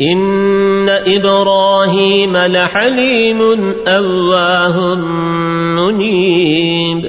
إن إبراهيم لحليم أواه منيب